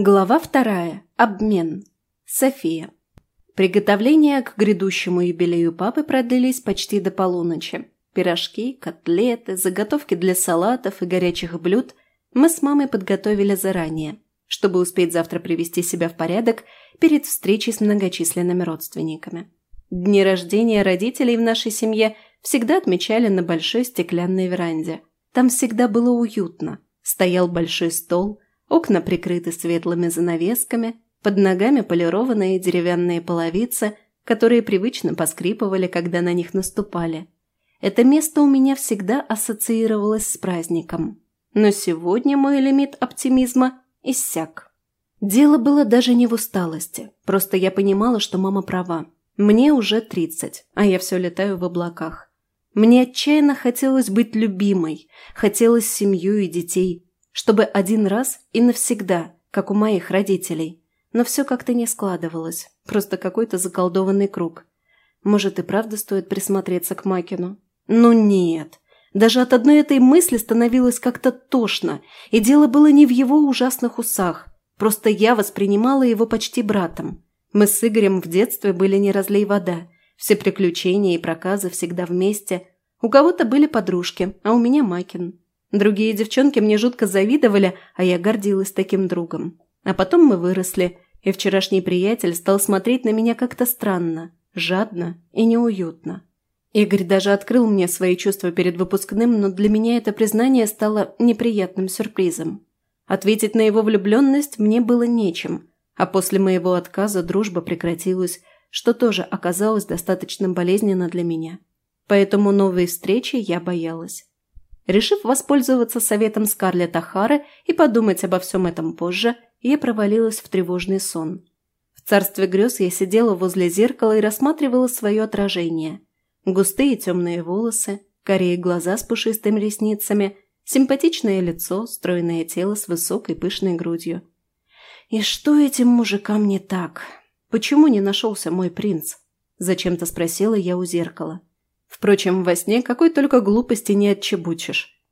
Глава вторая. Обмен. София. Приготовления к грядущему юбилею папы продлились почти до полуночи. Пирожки, котлеты, заготовки для салатов и горячих блюд мы с мамой подготовили заранее, чтобы успеть завтра привести себя в порядок перед встречей с многочисленными родственниками. Дни рождения родителей в нашей семье всегда отмечали на большой стеклянной веранде. Там всегда было уютно. Стоял большой стол – Окна прикрыты светлыми занавесками, под ногами полированные деревянные половицы, которые привычно поскрипывали, когда на них наступали. Это место у меня всегда ассоциировалось с праздником. Но сегодня мой лимит оптимизма иссяк. Дело было даже не в усталости, просто я понимала, что мама права. Мне уже 30, а я все летаю в облаках. Мне отчаянно хотелось быть любимой, хотелось семью и детей, чтобы один раз и навсегда, как у моих родителей. Но все как-то не складывалось, просто какой-то заколдованный круг. Может и правда стоит присмотреться к Макину? Ну нет. Даже от одной этой мысли становилось как-то тошно, и дело было не в его ужасных усах. Просто я воспринимала его почти братом. Мы с Игорем в детстве были не разлей вода. Все приключения и проказы всегда вместе. У кого-то были подружки, а у меня Макин. Другие девчонки мне жутко завидовали, а я гордилась таким другом. А потом мы выросли, и вчерашний приятель стал смотреть на меня как-то странно, жадно и неуютно. Игорь даже открыл мне свои чувства перед выпускным, но для меня это признание стало неприятным сюрпризом. Ответить на его влюбленность мне было нечем, а после моего отказа дружба прекратилась, что тоже оказалось достаточно болезненно для меня. Поэтому новой встречи я боялась. Решив воспользоваться советом Скарлетт Ахары и подумать обо всем этом позже, я провалилась в тревожный сон. В царстве грез я сидела возле зеркала и рассматривала свое отражение. Густые темные волосы, корее глаза с пушистыми ресницами, симпатичное лицо, стройное тело с высокой пышной грудью. «И что этим мужикам не так? Почему не нашелся мой принц?» – зачем-то спросила я у зеркала. Впрочем, во сне какой только глупости не отчебучишь.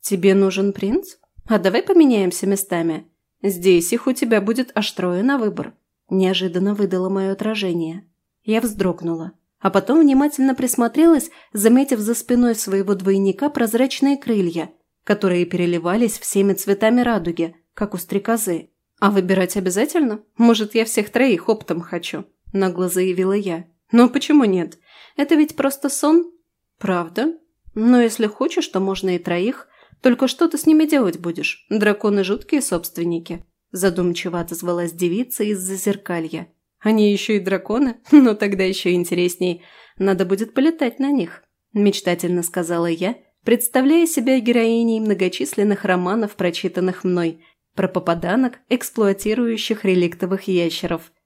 «Тебе нужен принц? А давай поменяемся местами. Здесь их у тебя будет аж трое на выбор», – неожиданно выдало мое отражение. Я вздрогнула, а потом внимательно присмотрелась, заметив за спиной своего двойника прозрачные крылья, которые переливались всеми цветами радуги, как у стрекозы. «А выбирать обязательно? Может, я всех троих оптом хочу?» – нагло заявила я. «Но почему нет? Это ведь просто сон. Правда? Но если хочешь, то можно и троих. Только что ты с ними делать будешь? Драконы жуткие собственники. Задумчиво отозвалась девица из-за зеркалья. Они еще и драконы? Ну тогда еще интересней. Надо будет полетать на них. Мечтательно сказала я, представляя себя героиней многочисленных романов, прочитанных мной, про попаданок, эксплуатирующих реликтовых ящеров –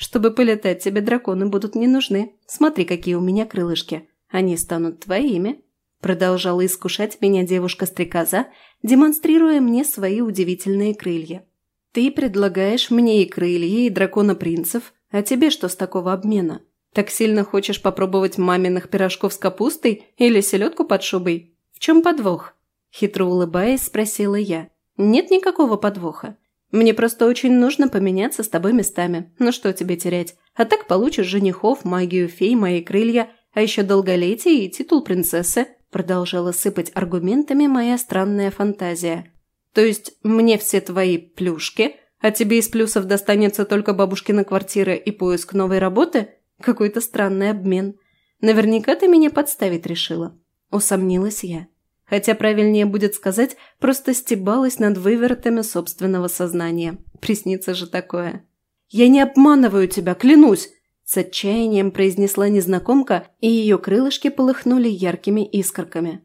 чтобы полетать, тебе драконы будут не нужны. Смотри, какие у меня крылышки. Они станут твоими». Продолжала искушать меня девушка-стрекоза, демонстрируя мне свои удивительные крылья. «Ты предлагаешь мне и крылья, и дракона-принцев, а тебе что с такого обмена? Так сильно хочешь попробовать маминых пирожков с капустой или селедку под шубой? В чем подвох?» Хитро улыбаясь, спросила я. «Нет никакого подвоха. Мне просто очень нужно поменяться с тобой местами. Ну что тебе терять? А так получишь женихов, магию фей, мои крылья, а еще долголетие и титул принцессы», продолжала сыпать аргументами моя странная фантазия. «То есть мне все твои плюшки, а тебе из плюсов достанется только бабушкина квартира и поиск новой работы? Какой-то странный обмен. Наверняка ты меня подставить решила». Усомнилась я хотя правильнее будет сказать, просто стебалась над вывертами собственного сознания. Приснится же такое. «Я не обманываю тебя, клянусь!» С отчаянием произнесла незнакомка, и ее крылышки полыхнули яркими искорками.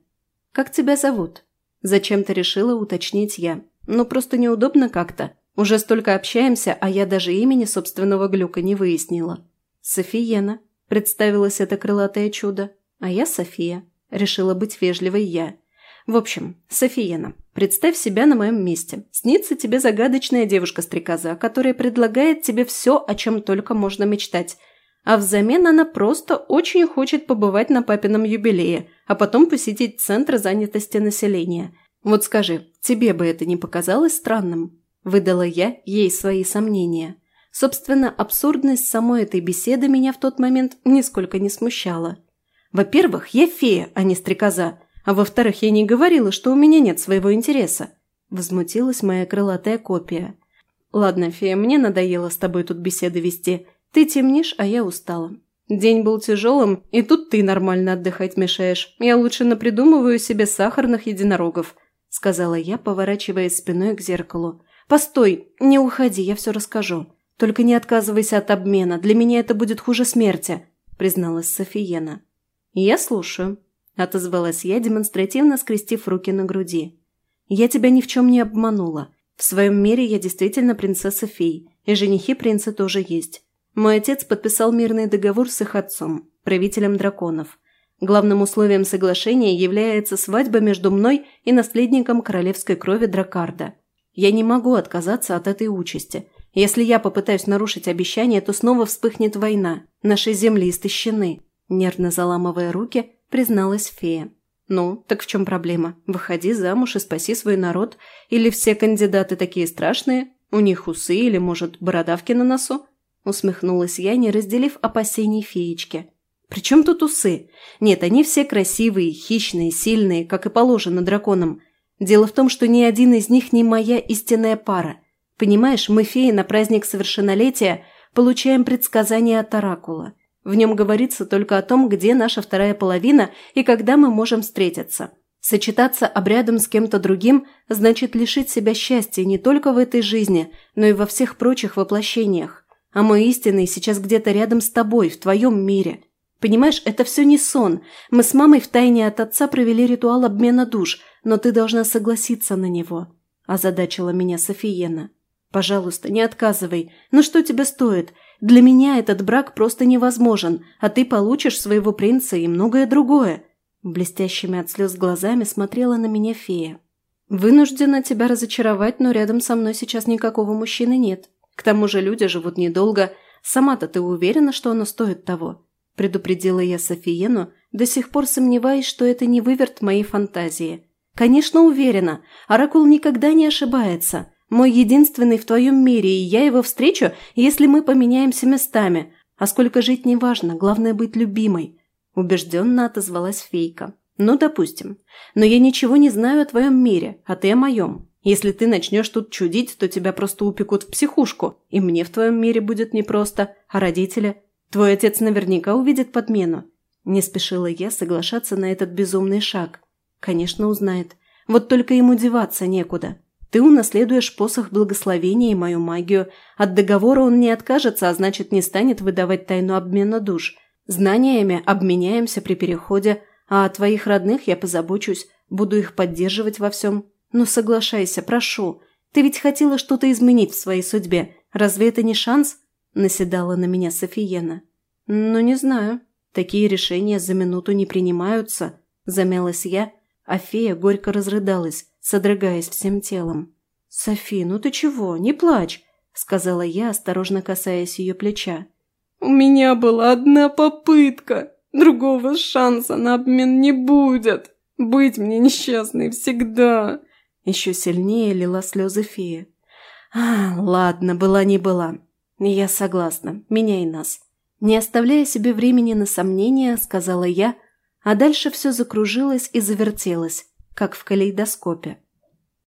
«Как тебя зовут?» Зачем-то решила уточнить я. «Ну, просто неудобно как-то. Уже столько общаемся, а я даже имени собственного глюка не выяснила». «Софиена», – представилось это крылатое чудо. «А я София», – решила быть вежливой я. В общем, Софиена, представь себя на моем месте. Снится тебе загадочная девушка-стрекоза, которая предлагает тебе все, о чем только можно мечтать. А взамен она просто очень хочет побывать на папином юбилее, а потом посетить Центр занятости населения. Вот скажи, тебе бы это не показалось странным? Выдала я ей свои сомнения. Собственно, абсурдность самой этой беседы меня в тот момент нисколько не смущала. Во-первых, я фея, а не стрекоза. А во-вторых, я не говорила, что у меня нет своего интереса. Возмутилась моя крылатая копия. Ладно, фея, мне надоело с тобой тут беседы вести. Ты темнишь, а я устала. День был тяжелым, и тут ты нормально отдыхать мешаешь. Я лучше напридумываю себе сахарных единорогов», – сказала я, поворачиваясь спиной к зеркалу. «Постой, не уходи, я все расскажу. Только не отказывайся от обмена, для меня это будет хуже смерти», – призналась Софиена. «Я слушаю», – отозвалась я, демонстративно скрестив руки на груди. «Я тебя ни в чем не обманула. В своем мире я действительно принцесса фей, и женихи принца тоже есть. Мой отец подписал мирный договор с их отцом, правителем драконов. Главным условием соглашения является свадьба между мной и наследником королевской крови Дракарда. Я не могу отказаться от этой участи. Если я попытаюсь нарушить обещание, то снова вспыхнет война. Наши земли истощены. Нервно заламывая руки, призналась фея. «Ну, так в чем проблема? Выходи замуж и спаси свой народ. Или все кандидаты такие страшные? У них усы или, может, бородавки на носу?» Усмехнулась я, не разделив опасений феечки. «При тут усы? Нет, они все красивые, хищные, сильные, как и положено драконам. Дело в том, что ни один из них не моя истинная пара. Понимаешь, мы, феи, на праздник совершеннолетия получаем предсказание от Оракула. В нем говорится только о том, где наша вторая половина и когда мы можем встретиться. Сочетаться обрядом с кем-то другим значит лишить себя счастья не только в этой жизни, но и во всех прочих воплощениях. А мой истинный сейчас где-то рядом с тобой, в твоем мире. Понимаешь, это все не сон. Мы с мамой втайне от отца провели ритуал обмена душ, но ты должна согласиться на него», – озадачила меня Софиена. «Пожалуйста, не отказывай. Но что тебе стоит? Для меня этот брак просто невозможен, а ты получишь своего принца и многое другое». Блестящими от слез глазами смотрела на меня фея. «Вынуждена тебя разочаровать, но рядом со мной сейчас никакого мужчины нет. К тому же люди живут недолго. Сама-то ты уверена, что оно стоит того?» Предупредила я Софиену, до сих пор сомневаясь, что это не выверт моей фантазии. «Конечно, уверена. Оракул никогда не ошибается. Мой единственный в твоем мире, и я его встречу, если мы поменяемся местами. А сколько жить не важно, главное быть любимой», – убежденно отозвалась фейка. «Ну, допустим. Но я ничего не знаю о твоем мире, а ты о моем. Если ты начнешь тут чудить, то тебя просто упекут в психушку, и мне в твоем мире будет непросто, а родители? Твой отец наверняка увидит подмену». Не спешила я соглашаться на этот безумный шаг. Конечно, узнает. Вот только ему деваться некуда. Ты унаследуешь посох благословения и мою магию. От договора он не откажется, а значит не станет выдавать тайну обмена душ. Знаниями обменяемся при переходе, а о твоих родных я позабочусь, буду их поддерживать во всем. «Ну соглашайся, прошу. Ты ведь хотела что-то изменить в своей судьбе. Разве это не шанс?» – наседала на меня Софиена. «Ну, не знаю. Такие решения за минуту не принимаются», – замялась я, а фея горько разрыдалась, содрогаясь всем телом. «Софи, ну ты чего? Не плачь!» – сказала я, осторожно касаясь ее плеча. «У меня была одна попытка. Другого шанса на обмен не будет. Быть мне несчастной всегда!» Еще сильнее лила слезы фея. «А, ладно, была не была. Я согласна, меняй нас». Не оставляя себе времени на сомнения, сказала я, а дальше все закружилось и завертелось, как в калейдоскопе.